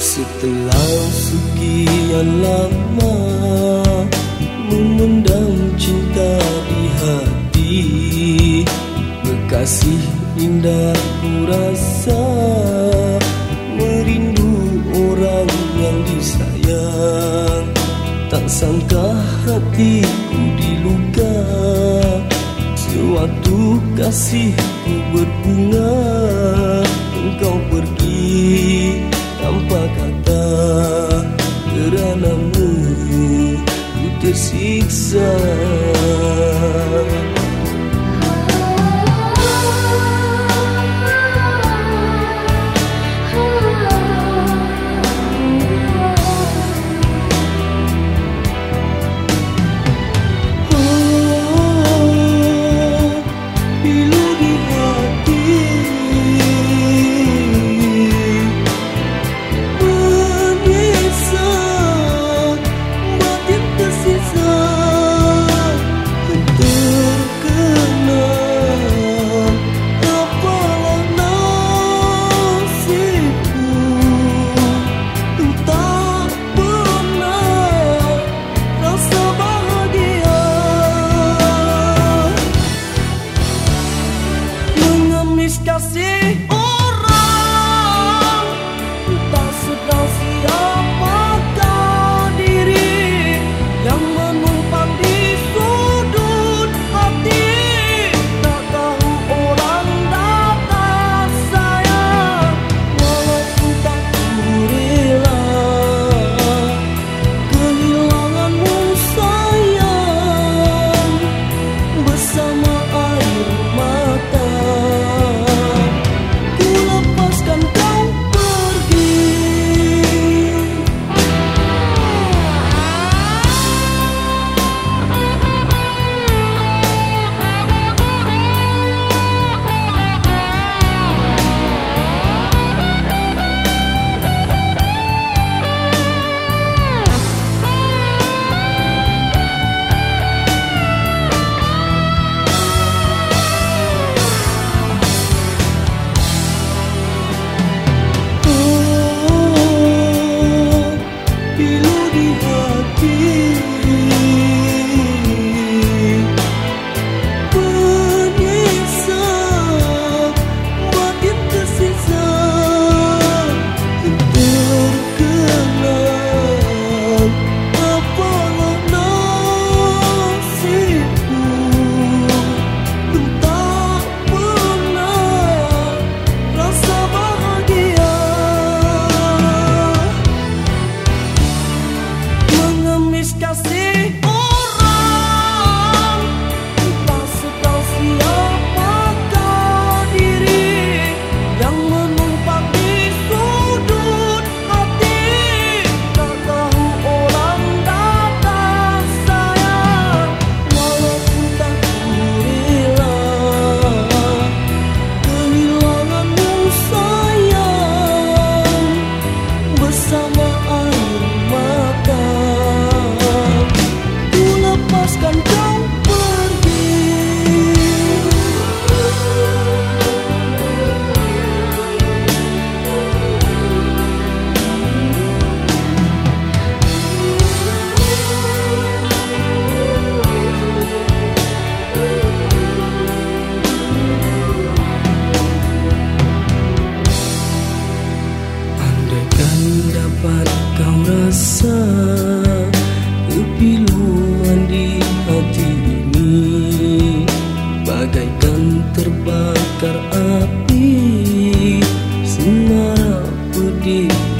sekian lama Memendam cinta di hati Bekasih indah ku rasa Merindu orang yang disayang. Tak sangka hatiku diluka Sewaktu kasihku berbunga Engkau pergi deserve Chelsea.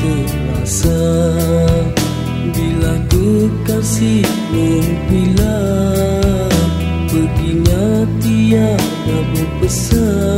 Terasa bila kekasih menghilang perginya tiada berpesan